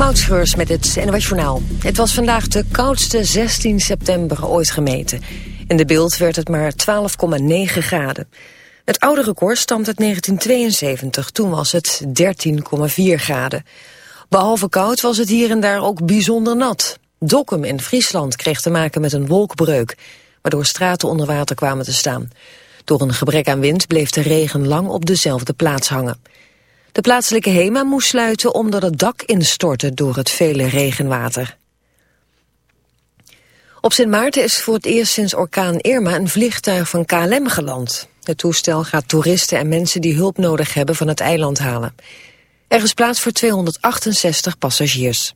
Moutschreurs met het NOS Journaal. Het was vandaag de koudste 16 september ooit gemeten. In de beeld werd het maar 12,9 graden. Het oude record stamt uit 1972, toen was het 13,4 graden. Behalve koud was het hier en daar ook bijzonder nat. Dokkum in Friesland kreeg te maken met een wolkbreuk... waardoor straten onder water kwamen te staan. Door een gebrek aan wind bleef de regen lang op dezelfde plaats hangen. De plaatselijke HEMA moest sluiten omdat het dak instortte door het vele regenwater. Op Sint Maarten is voor het eerst sinds orkaan Irma een vliegtuig van KLM geland. Het toestel gaat toeristen en mensen die hulp nodig hebben van het eiland halen. Er is plaats voor 268 passagiers.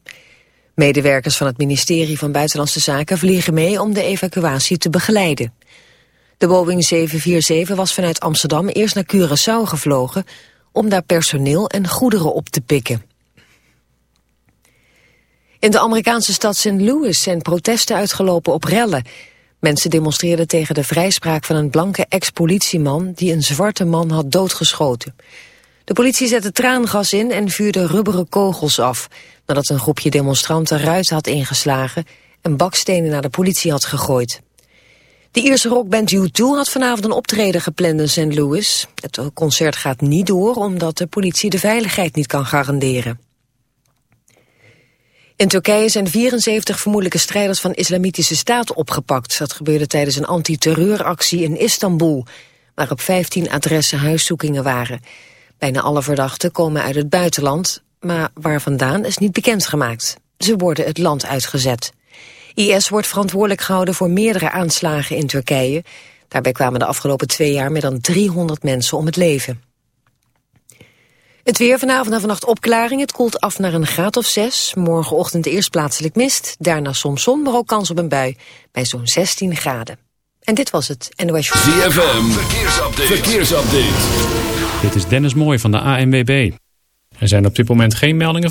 Medewerkers van het ministerie van Buitenlandse Zaken vliegen mee om de evacuatie te begeleiden. De Boeing 747 was vanuit Amsterdam eerst naar Curaçao gevlogen om daar personeel en goederen op te pikken. In de Amerikaanse stad St. Louis zijn protesten uitgelopen op rellen. Mensen demonstreerden tegen de vrijspraak van een blanke ex-politieman... die een zwarte man had doodgeschoten. De politie zette traangas in en vuurde rubberen kogels af... nadat een groepje demonstranten ruiten had ingeslagen... en bakstenen naar de politie had gegooid. De Ierse rockband U2 had vanavond een optreden gepland in St. Louis. Het concert gaat niet door omdat de politie de veiligheid niet kan garanderen. In Turkije zijn 74 vermoedelijke strijders van islamitische staat opgepakt. Dat gebeurde tijdens een antiterreuractie in Istanbul, waar op 15 adressen huiszoekingen waren. Bijna alle verdachten komen uit het buitenland, maar waar vandaan is niet bekendgemaakt. Ze worden het land uitgezet. IS wordt verantwoordelijk gehouden voor meerdere aanslagen in Turkije. Daarbij kwamen de afgelopen twee jaar meer dan 300 mensen om het leven. Het weer vanavond en vannacht opklaring. Het koelt af naar een graad of 6. Morgenochtend eerst plaatselijk mist. Daarna soms zon, maar ook kans op een bui. Bij zo'n 16 graden. En dit was het NOS ZFM, verkeersupdate. verkeersupdate. Dit is Dennis Mooij van de ANWB. Er zijn op dit moment geen meldingen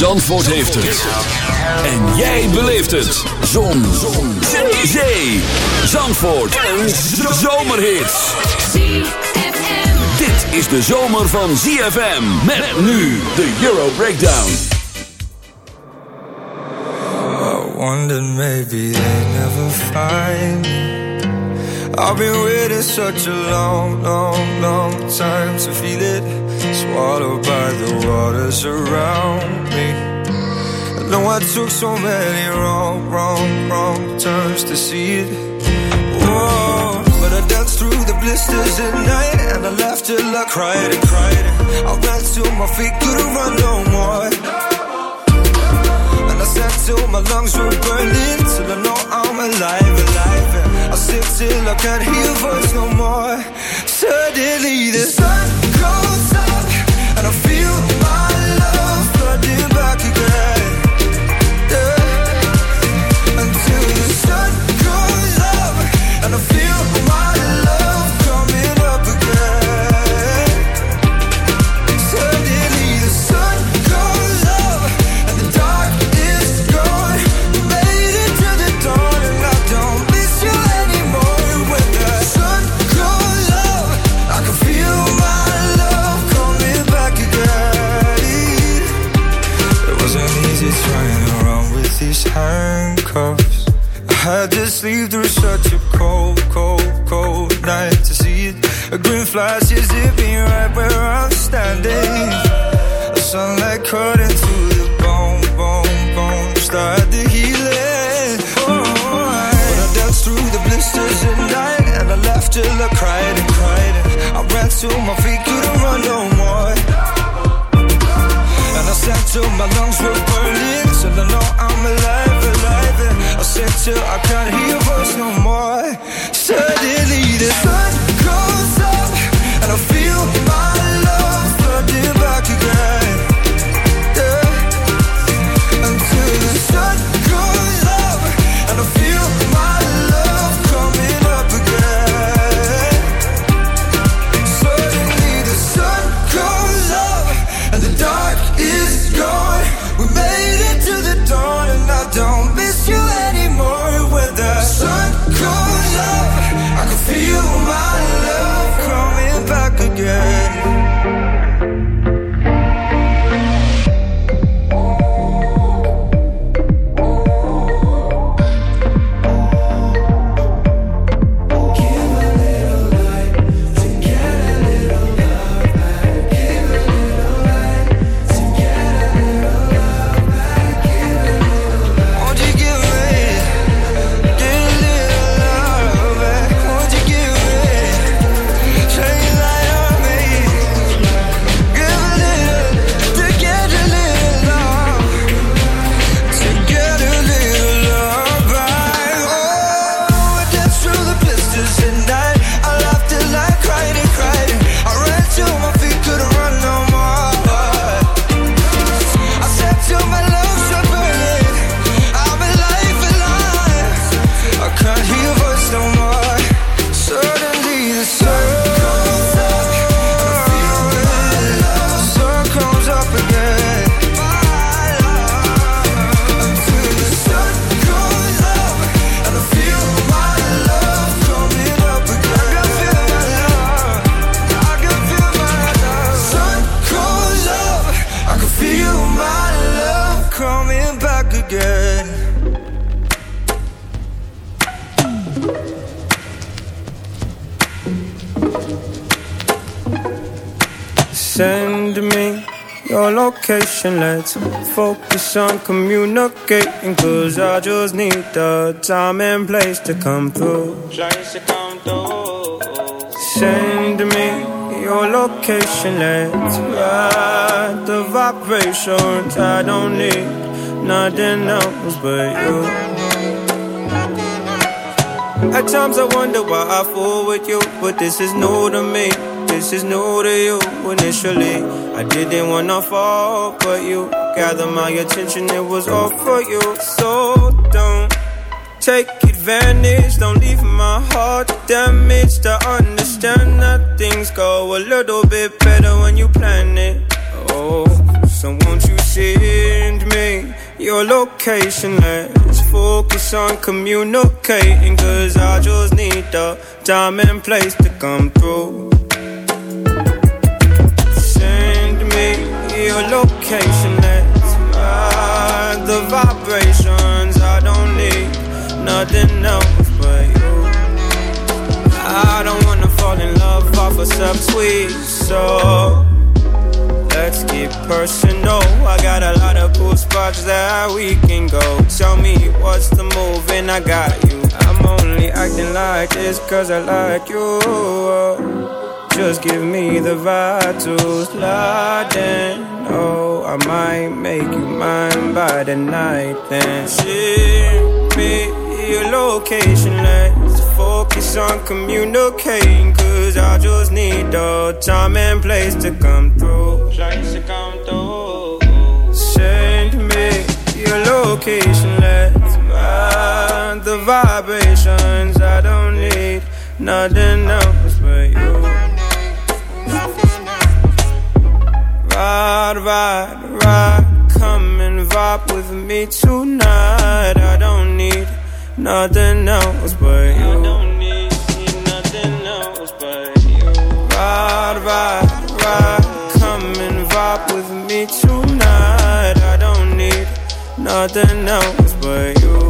Zandvoort heeft het. En jij beleeft het. Zon. Zon. Zee. Zandvoort. Een zomerhit. Dit is de zomer van ZFM. Met nu de Euro Breakdown. I wondered maybe they never find. I've been waiting such a long, long, long time to feel it. Swallowed by the waters around me. I know I took so many wrong, wrong, wrong turns to see it. Whoa, but I danced through the blisters at night and I laughed till I cried and cried. I ran till my feet couldn't run no more. And I sat till my lungs were burning till I know I'm alive, alive. I sit till I can't hear your voice no more. Suddenly the sun goes up and I feel A green flash is zipping right where I'm standing. The sunlight cut into the bone, bone, bone. Start the healing. Oh, I, when I danced through the blisters at night, and I laughed till I cried and cried. And I ran to my feet, couldn't run no more. And I sang till my lungs were burning, till I know I'm alive, alive. And I said till I can't hear. Your location, let's focus on communicating. Cause I just need the time and place to come through. Send me your location, let's ride the vibrations. I don't need nothing else but you. At times I wonder why I fool with you, but this is new to me. This is new to you. Initially, I didn't wanna fall, but you gathered my attention. It was all for you, so don't take advantage. Don't leave my heart damaged. I understand that things go a little bit better when you plan it. Oh, so won't you send me your location? Let's focus on communicating. Cause I just need the time and place to come through. Your location. Let's ride the vibrations. I don't need nothing else but you. I don't wanna fall in love off a subtweet, so let's get personal. I got a lot of cool spots that we can go. Tell me what's the move, and I got you. I'm only acting like this cause I like you. Just give me the slide in. Oh, I might make you mine by the night. Then ship me your location. Let's focus on communicating. Cause I just need the time and place to come through. Place to come through. Send me your location. Let's ride the vibrations. I don't need nothing else but you. Ride, ride, ride. Come and vibe with me tonight. I don't need nothing else but you. I don't need nothing else but you. Ride, ride, ride. Come and vibe with me tonight. I don't need nothing else but you.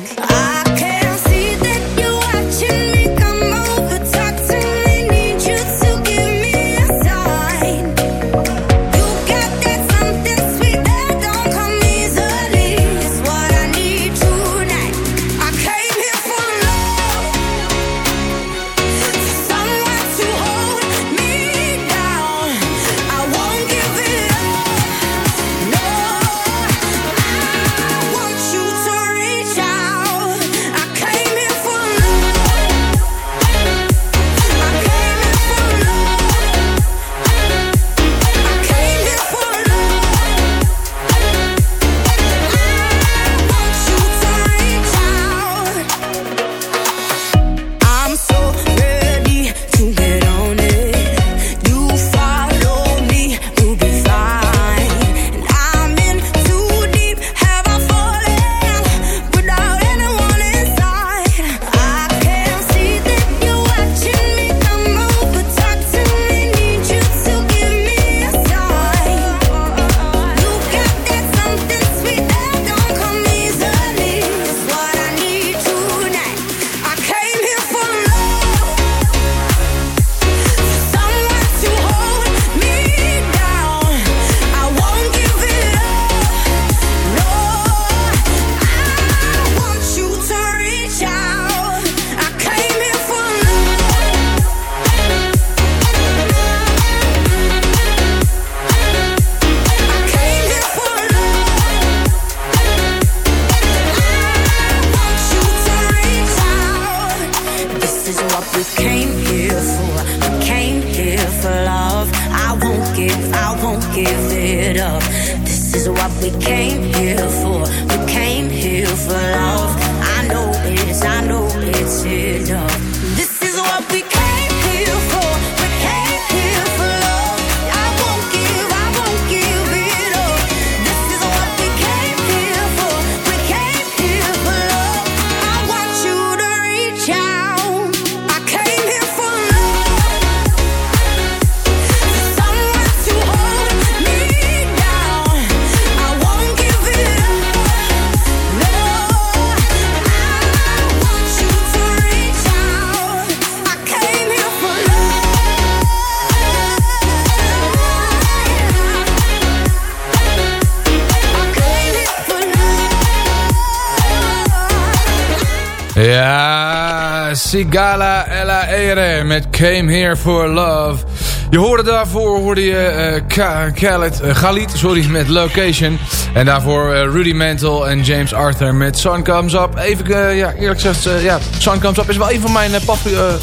Ja, Sigala Ella Ere met Came Here For Love. Je hoorde daarvoor, hoorde je eh, Khalid, sorry, met Location. En daarvoor eh, Rudy Mantle en James Arthur met Sun Comes Up. Even, ja, eerlijk gezegd, ja, Sun Comes Up is wel een van mijn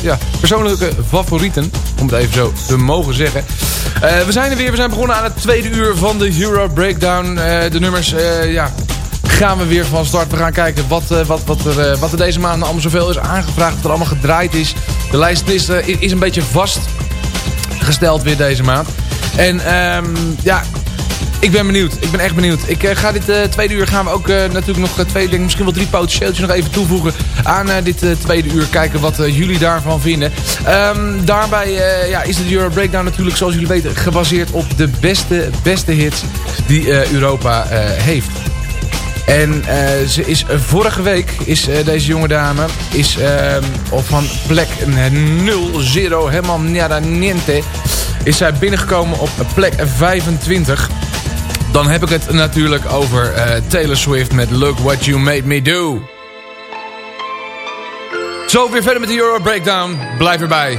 ja, persoonlijke favorieten. Om het even zo te mogen zeggen. We zijn er weer, we zijn begonnen aan het tweede uur van de Euro Breakdown. De nummers, ja, gaan we weer van start. We gaan kijken wat, eh, wat, wat, er, eh, wat er deze maand allemaal zoveel is aangevraagd. Wat er allemaal gedraaid is. De lijst is, eh, is een beetje vastgesteld weer deze maand. En ehm, ja, Ik ben benieuwd. Ik ben echt benieuwd. Ik ga dit tweede uur gaan we ook natuurlijk nog twee, denk, misschien wel drie potentieeltjes nog even toevoegen aan dit tweede uur. Kijken wat jullie daarvan vinden. Ehm, daarbij ja, is de Euro Breakdown natuurlijk, zoals jullie weten, gebaseerd op de beste, beste hits die Europa heeft. En eh, ze is eh, vorige week is eh, deze jonge dame is ehm, op van plek 0 helemaal nada niente is zij binnengekomen op plek 25. Dan heb ik het natuurlijk over Taylor Swift met Look What You Made Me Do. Zo, weer verder met de Euro Breakdown. Blijf erbij.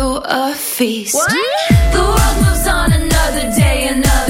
a feast. The world moves on another day, another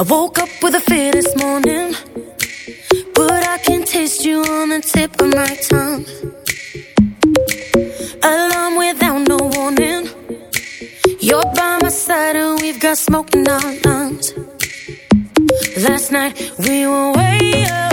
I woke up with a fear this morning, but I can taste you on the tip of my tongue. Alarm without no warning. You're by my side and we've got smoke in our lungs. Last night we were way up,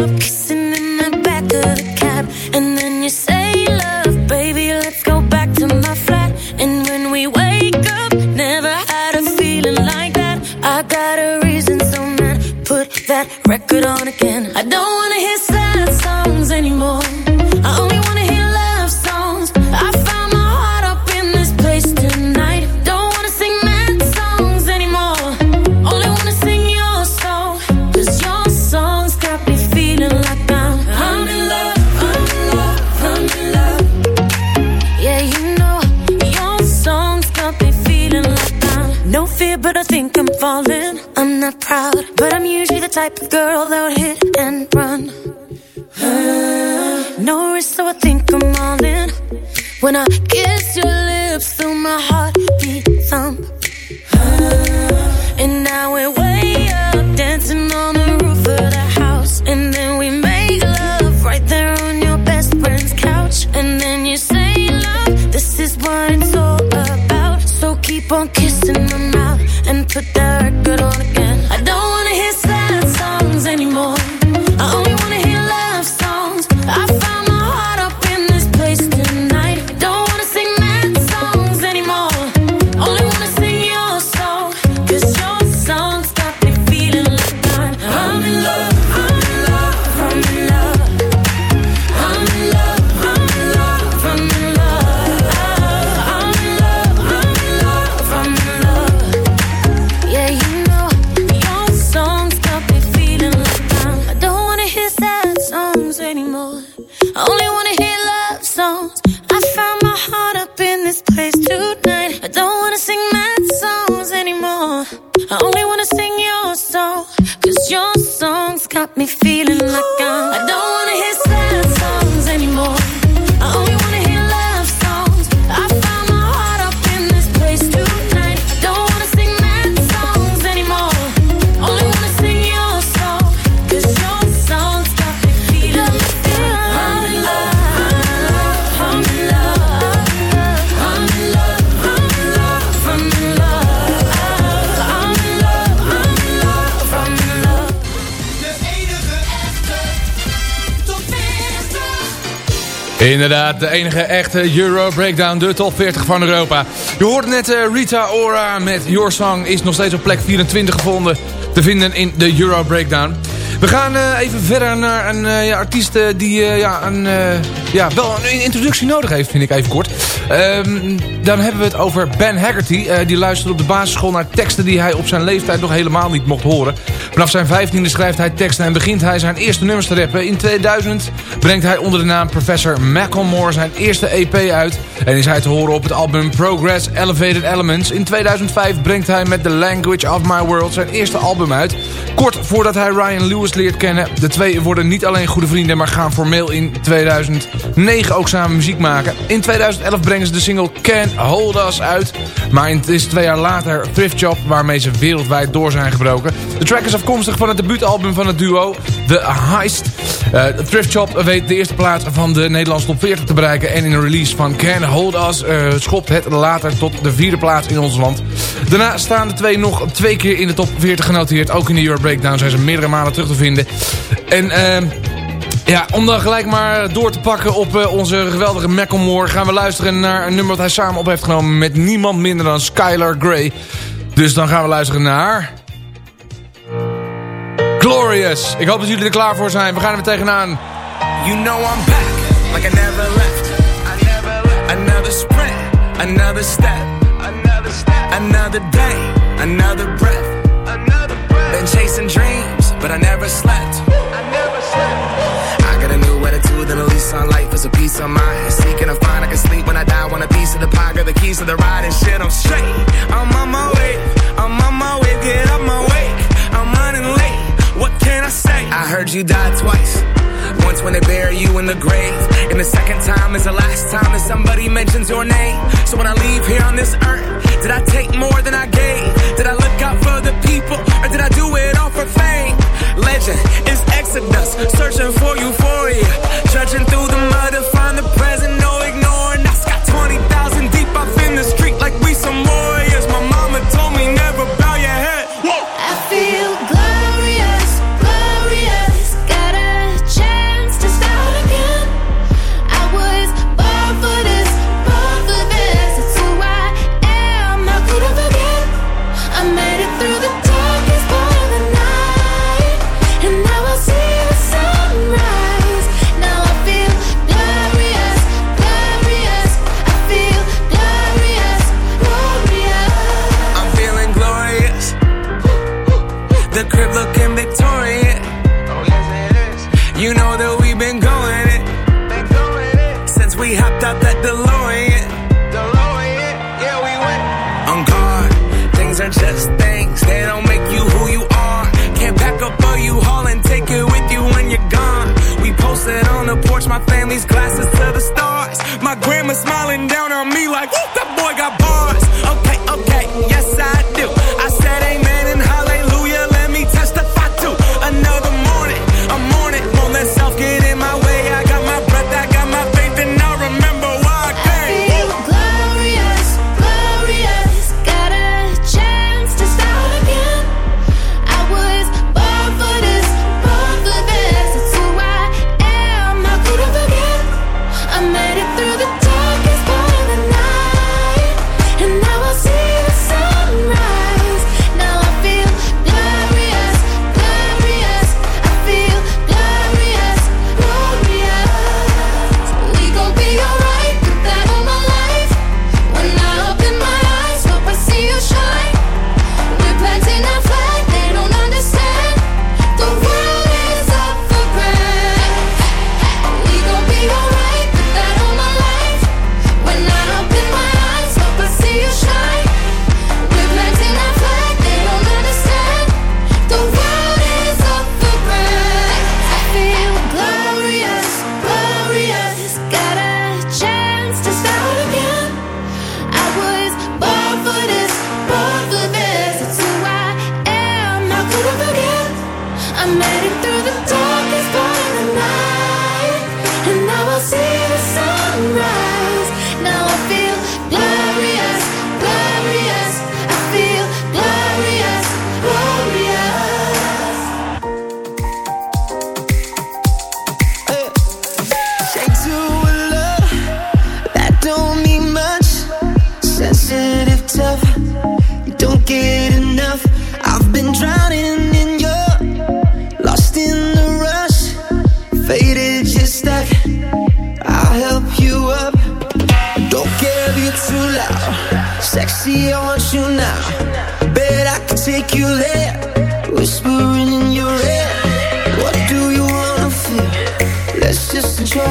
think I'm falling. I'm not proud, but I'm usually the type of girl that would hit and run. Uh, no risk, so I think I'm all in. When I kiss your lips, feel my heartbeat put down Inderdaad, de enige echte Euro Breakdown, de top 40 van Europa. Je hoort net eh, Rita Ora met Your Song is nog steeds op plek 24 gevonden te vinden in de Euro Breakdown. We gaan eh, even verder naar een eh, ja, artiest die ja, een, ja, wel een introductie nodig heeft, vind ik even kort. Ehm, dan hebben we het over Ben Haggerty. Die luistert op de basisschool naar teksten die hij op zijn leeftijd nog helemaal niet mocht horen. Vanaf zijn vijftiende schrijft hij teksten en begint hij zijn eerste nummers te rappen. In 2000 brengt hij onder de naam Professor Macklemore zijn eerste EP uit. En is hij te horen op het album Progress Elevated Elements. In 2005 brengt hij met The Language of My World zijn eerste album uit. Kort voordat hij Ryan Lewis leert kennen. De twee worden niet alleen goede vrienden, maar gaan formeel in 2009 ook samen muziek maken. In 2011 brengen ze de single Can't Hold Us uit. Maar het is twee jaar later Thrift Job waarmee ze wereldwijd door zijn gebroken. De track is afkomstig van het debuutalbum van het duo, The Heist. Eh, Thrift Shop weet de eerste plaats van de Nederlandse top 40 te bereiken. En in een release van Can Hold Us eh, schopt het later tot de vierde plaats in ons land. Daarna staan de twee nog twee keer in de top 40 genoteerd. Ook in de Euro Breakdown zijn ze meerdere malen terug te vinden. En... ehm ja, om dan gelijk maar door te pakken op eh, onze geweldige Macklemore... gaan we luisteren naar een nummer dat hij samen op heeft genomen... met niemand minder dan Skylar Grey. Dus dan gaan we luisteren naar... Glorious. Ik hoop dat jullie er klaar voor zijn. We gaan er tegenaan. You know I'm back, like I never left. I never left. Another sprint, another step. Another step. Another day, another breath. Another breath. Been chasing dreams, but I never slept. I never slept. I got a new attitude and a lease on life is a peace of mind. Seeking a find I can sleep when I die. Want a piece of the pie, got the keys to the ride you died twice. Once when they bury you in the grave. And the second time is the last time that somebody mentions your name. So when I leave here on this earth, did I take more than I gave? Did I look out for the people? Or did I do it all for fame? Legend is Exodus, searching for euphoria. Trudging through the mud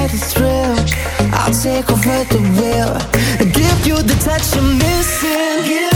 get thrill I'll take over the wheel And give you the touch you're missing yeah.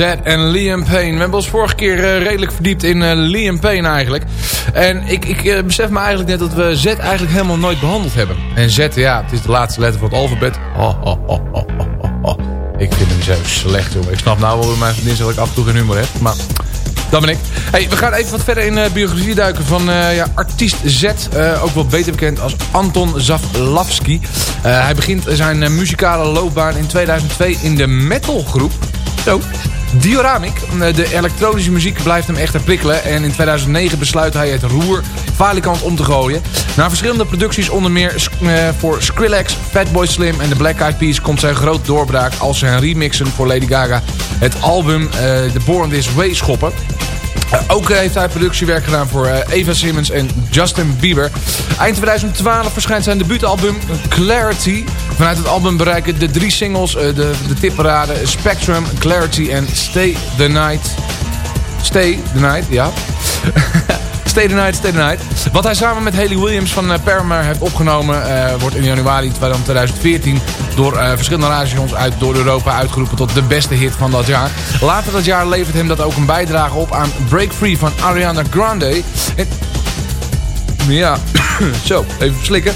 Van Z en Liam Payne. We hebben ons vorige keer eh, redelijk verdiept in uh, Liam Payne eigenlijk. En ik, ik uh, besef me eigenlijk net dat we Z eigenlijk helemaal nooit behandeld hebben. En Z, ja, het is de laatste letter van het alfabet. Oh, oh, oh. Ik vind hem zo slecht, jongen. Ik snap nou wel bij mijn vriendin dat ik af en toe geen humor heb. Maar dat ben ik. Hey, we gaan even wat verder in uh, biografie duiken van ja, artiest Z. Ook wel beter bekend als Anton Zavlavski. hij begint zijn muzikale loopbaan in 2002 in de metalgroep. Zo. Dioramic. De elektronische muziek blijft hem echter prikkelen. En in 2009 besluit hij het roer falikant om te gooien. Na verschillende producties onder meer voor Skrillex, Fatboy Slim en de Black Eyed Peas... komt zijn groot doorbraak als zijn remixen voor Lady Gaga... het album The Born This Way schoppen. Ook heeft hij productiewerk gedaan voor Eva Simmons en Justin Bieber. Eind 2012 verschijnt zijn debuutalbum Clarity. Vanuit het album bereiken de drie singles de, de tipparaden Spectrum, Clarity en Stay the Night. Stay the Night, ja. Stay the Night, Stay the Night. Wat hij samen met Haley Williams van uh, Paramore heeft opgenomen... Uh, wordt in januari 2014 door verschillende radiostations uit door Europa uitgeroepen tot de beste hit van dat jaar. Later dat jaar levert hem dat ook een bijdrage op aan Break Free van Ariana Grande. Ja, zo, even slikken.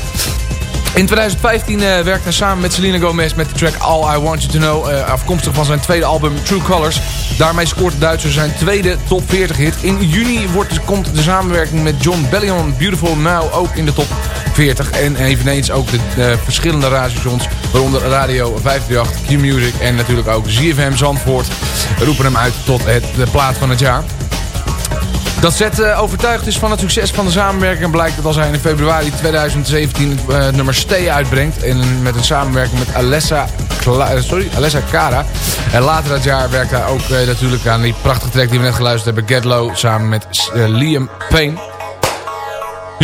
In 2015 uh, werkte hij samen met Selena Gomez met de track All I Want You To Know... Uh, afkomstig van zijn tweede album True Colors. Daarmee scoort de Duitser zijn tweede top 40 hit. In juni wordt, komt de samenwerking met John Bellion Beautiful Now ook in de top 40. En eveneens ook de, de verschillende radiostations, waaronder Radio 538, Q-Music en natuurlijk ook ZFM Zandvoort... roepen hem uit tot het, de plaat van het jaar. Dat Zet uh, overtuigd is van het succes van de samenwerking... blijkt dat als hij in februari 2017 het uh, nummer Stay uitbrengt... En met een samenwerking met Alessa, Kla sorry, Alessa Cara. En later dat jaar werkt hij ook natuurlijk aan die prachtige track die we net geluisterd hebben... Get Low, samen met Liam Payne.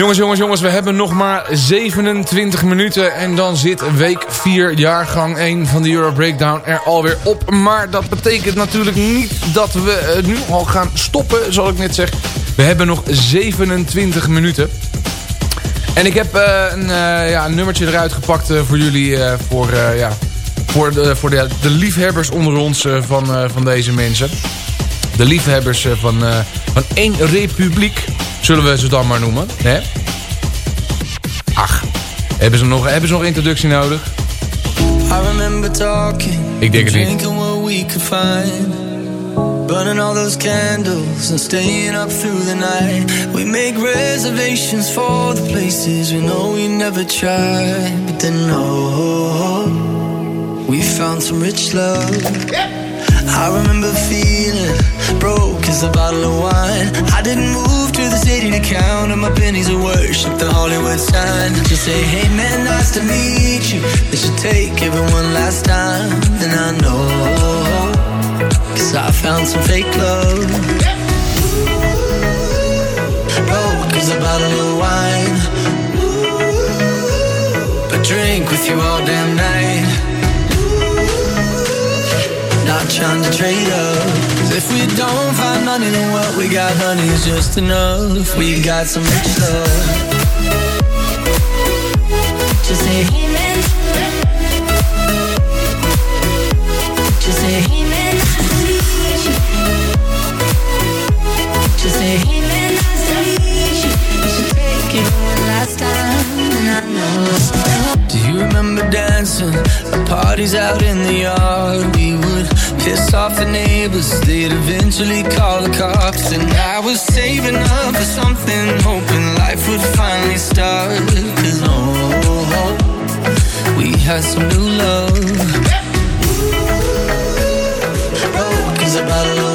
Jongens, jongens, jongens, we hebben nog maar 27 minuten en dan zit week 4, jaargang 1 van de Euro Breakdown er alweer op. Maar dat betekent natuurlijk niet dat we uh, nu al gaan stoppen, zoals ik net zeg. We hebben nog 27 minuten. En ik heb uh, een, uh, ja, een nummertje eruit gepakt voor jullie, voor, ja, voor, de, voor de, de liefhebbers onder ons van, van deze mensen. De liefhebbers van, van één republiek. Zullen we ze dan maar noemen. Hè? Ach, hebben ze, nog, hebben ze nog introductie nodig? Ik denk het niet. Burning all those candles and staying up through the night. We make reservations for the places we know we never tried. But then, no, we found some rich love. I remember feeling broke as a bottle of wine. I didn't move to the city to count on my pennies of worship the Hollywood sign. Just say, hey man, nice to meet you. They should take everyone last time. And I know, cause I found some fake love. Broke as a bottle of wine. A drink with you all damn night not trying to trade up. Cause if we don't find money, then what we got, honey, is just enough. We got some rich love. Just say Do you remember dancing? The parties out in the yard. We would piss off the neighbors. They'd eventually call the cops. And I was saving up for something, hoping life would finally start. Cause oh, we had some new love. Broke as a bottle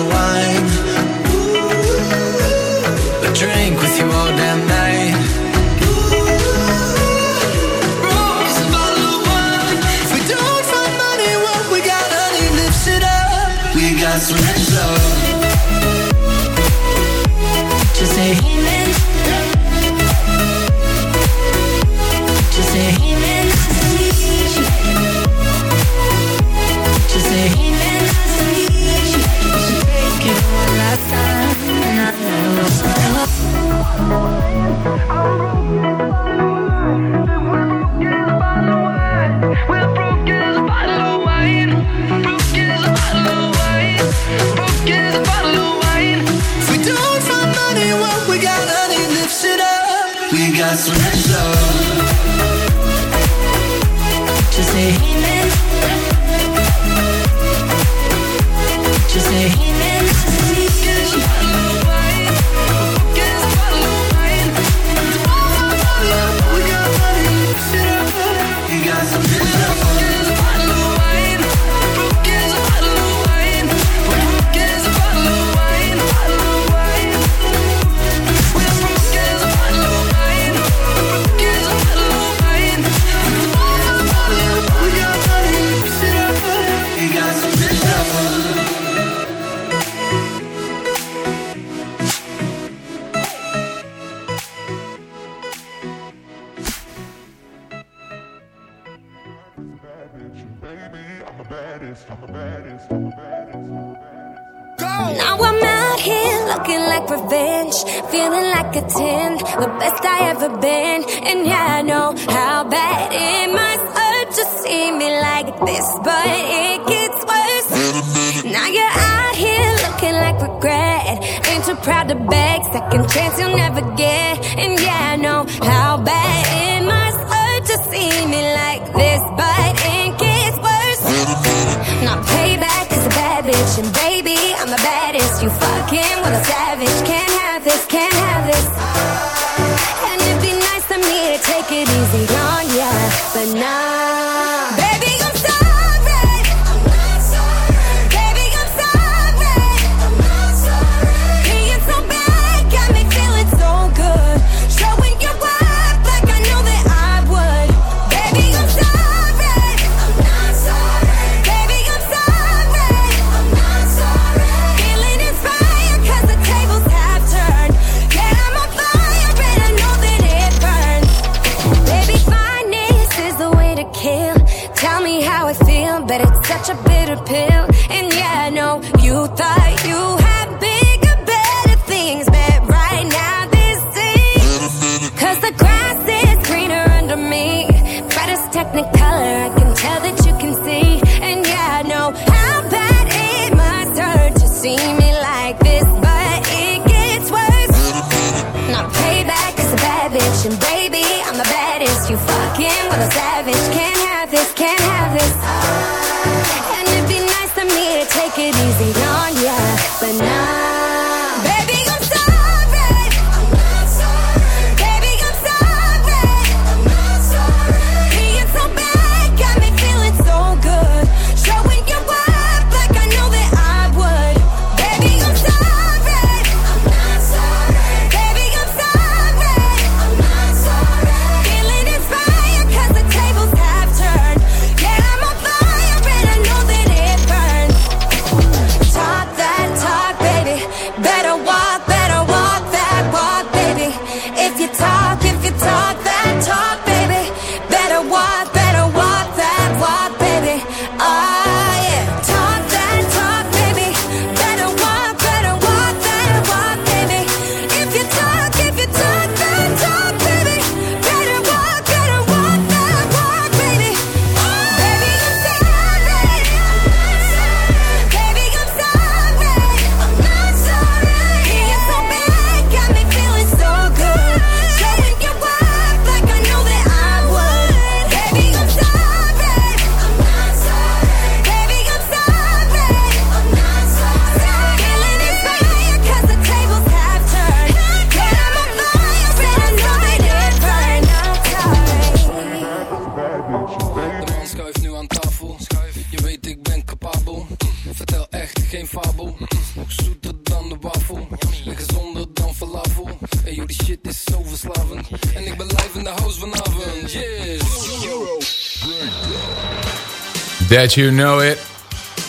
That you know it.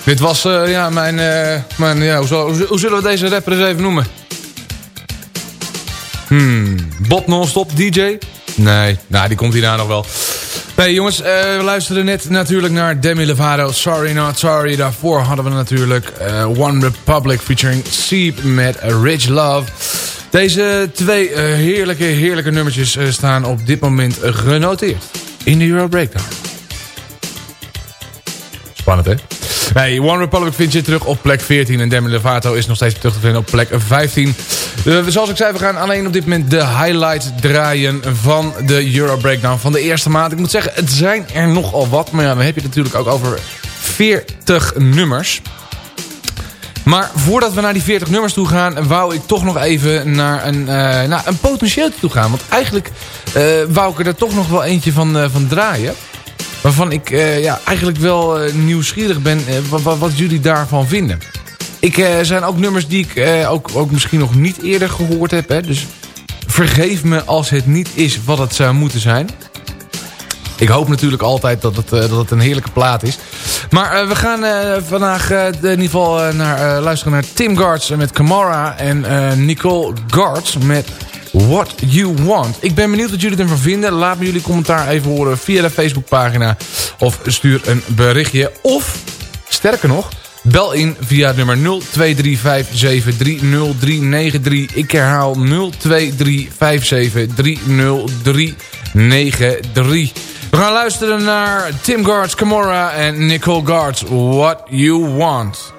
Dit was eh, ja, mijn... Eh, mijn ja, hoe, hoe, zullen we deze rapper eens even noemen? Hmm, Bob Non-Stop DJ? Nee, nou, die komt hierna nog wel. Nee jongens, eh, we luisterden net natuurlijk naar Demi Lovato, Sorry Not Sorry. Daarvoor hadden we natuurlijk One Republic featuring Seep met Rich Love. Deze twee heerlijke, heerlijke nummertjes staan op dit moment genoteerd in de Euro Breakdown spannend hè. Hey, One Republic vindt je terug op plek 14. En Demi Lovato is nog steeds terug te vinden op plek 15. Eh, zoals ik zei, we gaan alleen op dit moment de highlights draaien van de Euro Breakdown van de eerste maand. Ik moet zeggen, het zijn er nogal wat. Maar ja, we hebben je het natuurlijk ook over 40 nummers. Maar voordat we naar die 40 nummers toe gaan... wou ik toch nog even naar een, uh, een potentieel toe gaan. Want eigenlijk eh, wou ik er toch nog wel eentje van, van draaien. Waarvan ik ja, eigenlijk wel nieuwsgierig ben wat, wat, jullie daarvan vinden. Ik zijn ook nummers die ik ook, ook misschien nog niet eerder gehoord heb. Hè? Dus vergeef me als het niet is wat het zou moeten zijn. Ik hoop natuurlijk altijd dat het, dat het een heerlijke plaat is. Maar we gaan vandaag in ieder geval luisteren naar Tim Guards met Camara en Nicole Guards met What You Want. Ik ben benieuwd wat jullie ervan vinden. Laat me jullie commentaar even horen via de Facebookpagina of stuur een berichtje. Of, sterker nog, bel in via nummer 0235730393. Ik herhaal 0235730393. We gaan luisteren naar Tim Guards, Camora en Nicole Guards. What You Want.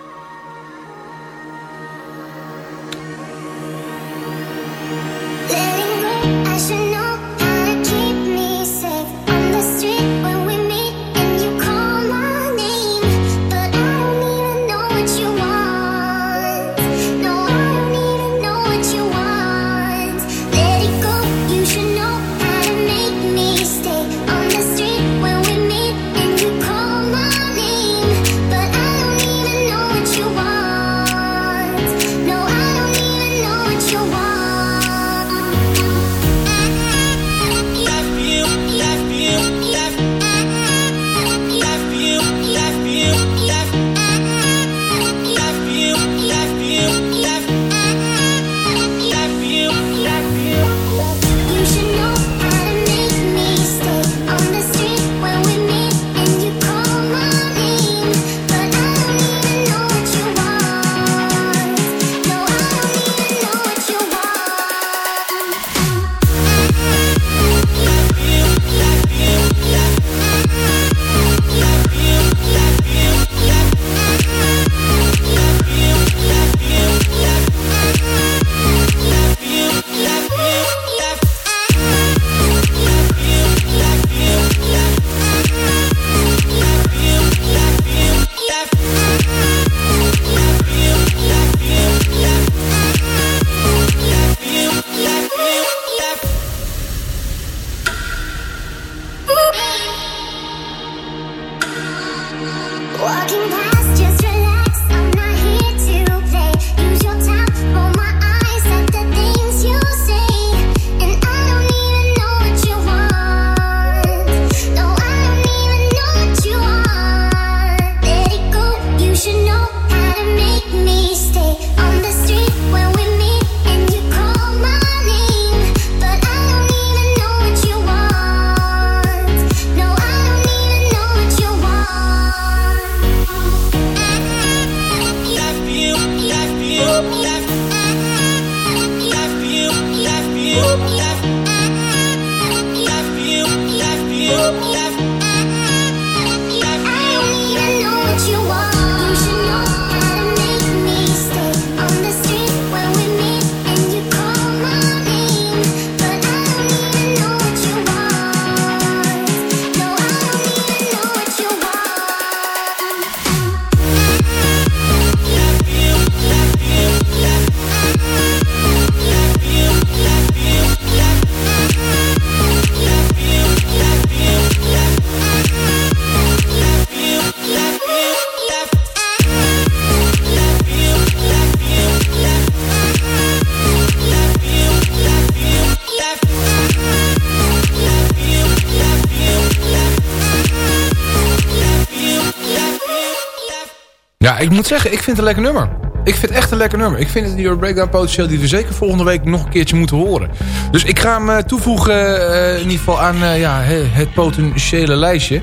Ik moet zeggen, ik vind het een lekker nummer. Ik vind het echt een lekker nummer. Ik vind het die Breakdown potentieel die we zeker volgende week nog een keertje moeten horen. Dus ik ga hem toevoegen uh, in ieder geval aan uh, ja, het potentiële lijstje.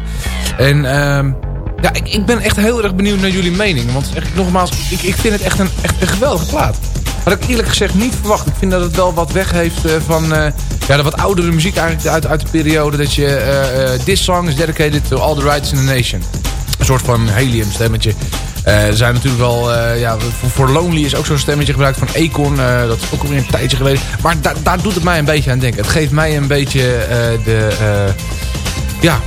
En uh, ja, ik, ik ben echt heel erg benieuwd naar jullie mening. Want echt, nogmaals, ik, ik vind het echt een, echt een geweldige plaat. Had ik eerlijk gezegd niet verwacht. Ik vind dat het wel wat weg heeft van ja, de wat oudere muziek eigenlijk uit, uit de periode. Dat je, this song is dedicated to all the rights in the nation. Een soort van helium stemmetje. Er zijn natuurlijk wel, eh, ja, voor, Lonely is ook zo'n stemmetje gebruikt van Econ. Eh, dat is ook alweer een tijdje geleden. Maar da daar doet het mij een beetje aan denken. Het geeft mij een beetje de, ja,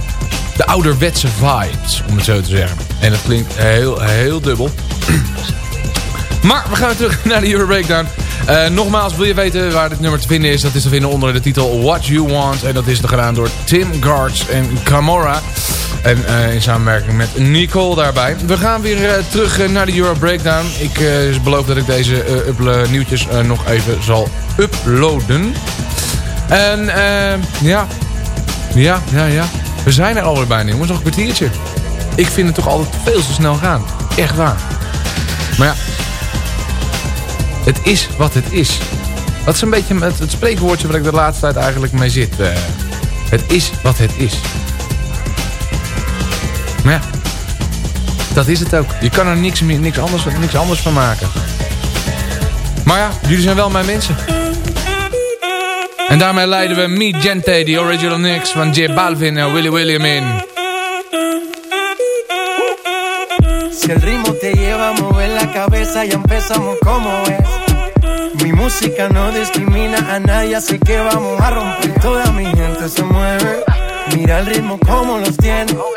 de ouderwetse vibes, om het zo te zeggen. En dat klinkt heel, heel dubbel. Maar we gaan weer terug naar de Euro Breakdown. Nogmaals, wil je weten waar dit nummer te vinden is? Dat is te vinden onder de titel What You Want. En dat is gedaan door Tim Guards en Camora. En eh, in samenwerking met Nicole daarbij. We gaan weer eh, terug eh, naar de Euro Breakdown. Ik beloof dat ik deze nieuwtjes nog even zal uploaden. En ja, ja, ja, ja. We zijn er alweer bijna, jongens. Nog een kwartiertje. Ik vind het toch altijd veel te snel gaan. Echt waar. Maar ja, het is wat het is. Dat is een beetje het, spreekwoordje waar ik de laatste tijd eigenlijk mee zit. het is wat het is. Maar ja, dat is het ook. Je kan er niks, niks, anders, niks anders van maken. Maar ja, jullie zijn wel mijn mensen. En daarmee leiden we Meet Gente, die original mix van J Balvin en Willy William in. Si el ritmo te lleva a mover la cabeza, ya empezamos como es. Mi música no discrimina a nadie, así que vamos a romper. Toda mi gente se mueve. Mira el ritmo como los tiene.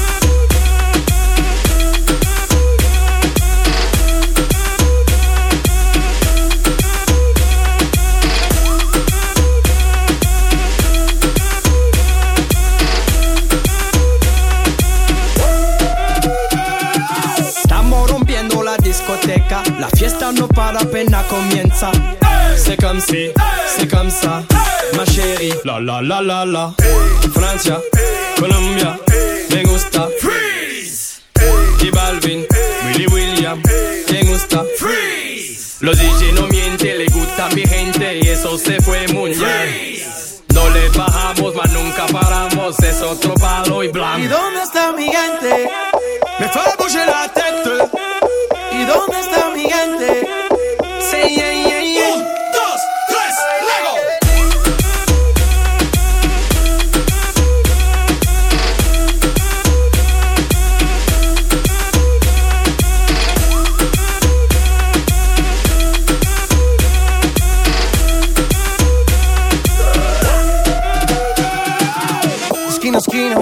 La fiesta no para apenas comienza. C'est comme si, c'est comme ça, ma chérie. La la la la la. Francia, Colombia, me gusta. Freeze. Y Balvin, Willy William, me gusta. Freeze. Los DJ no mienten, le gusta a mi gente y eso se fue muy bien. No le bajamos, mas nunca paramos, es otro palo y ¿Y blanco. dónde está mi gente? Me tête. ¿Y dónde está mi gente? Say yeah, yeah, yeah. Un, dos, tres, Lego. Esquina esquina,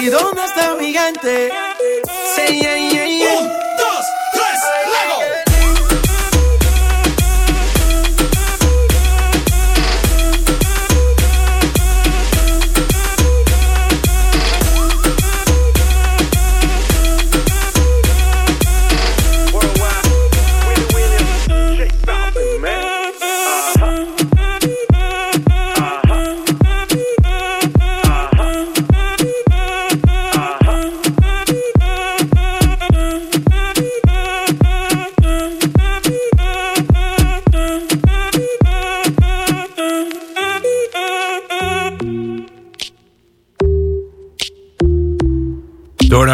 ¿Y dónde está mi gente?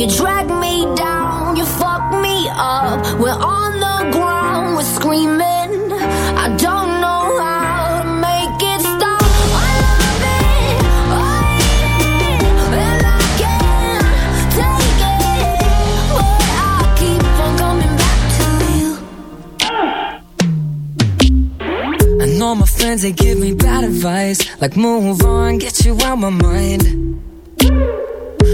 You drag me down, you fuck me up. We're on the ground, we're screaming. I don't know how to make it stop. I love it, I and I can't take it. But I keep on coming back to you. I know my friends, they give me bad advice. Like, move on, get you out my mind.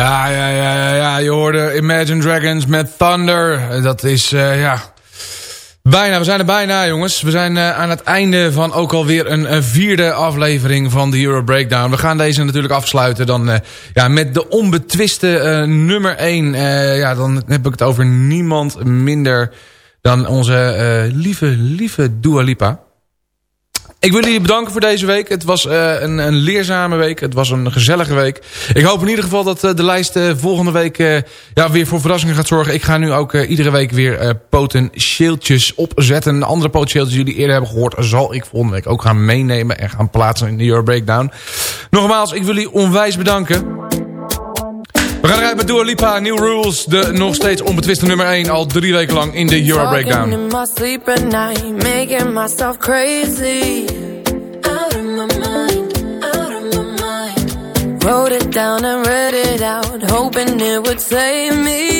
Ja, ja, ja, ja. Je hoorde Imagine Dragons met Thunder. Dat is, uh, ja... Bijna, we zijn er bijna jongens. We zijn uh, aan het einde van ook alweer een, een vierde aflevering van de Euro Breakdown. We gaan deze natuurlijk afsluiten dan uh, ja, met de onbetwiste nummer 1. ja, dan heb ik het over niemand minder dan onze lieve, lieve Dua Lipa. Ik wil jullie bedanken voor deze week. Het was uh, een, een, leerzame week. Het was een gezellige week. Ik hoop in ieder geval dat uh, de lijst uh, volgende week ja, weer voor verrassingen gaat zorgen. Ik ga nu ook iedere week weer potentieeltjes opzetten. Andere potentieeltjes die jullie eerder hebben gehoord... zal ik volgende week ook gaan meenemen en gaan plaatsen in de Euro Breakdown. Nogmaals, ik wil jullie onwijs bedanken. Gaan eruit met Dua Lipa, New Rules. De nog steeds onbetwiste nummer 1 al drie weken lang in de Euro Breakdown. in my sleep at night, making myself crazy. Out of my mind, out of my mind. Wrote it down and read it out, hoping it would save me.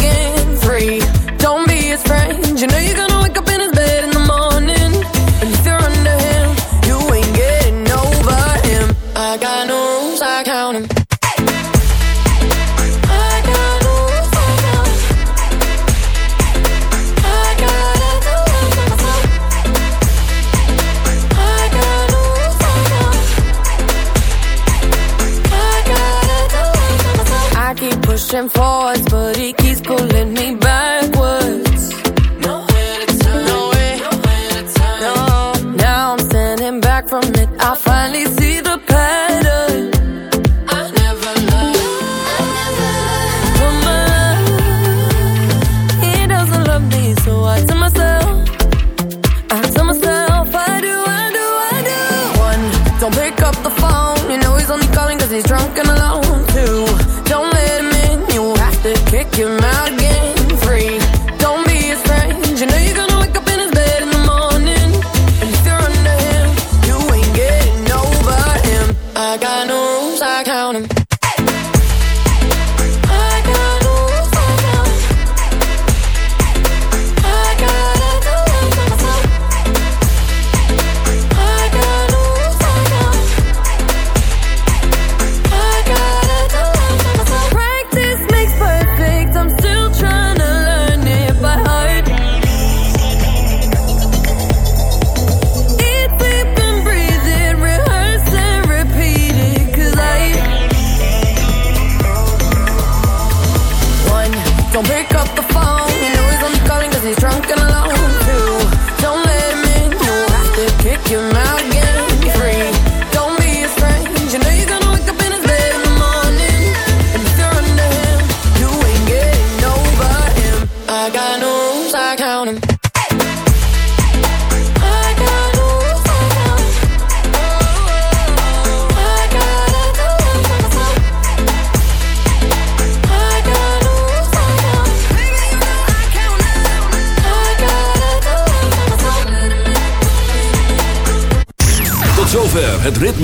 And for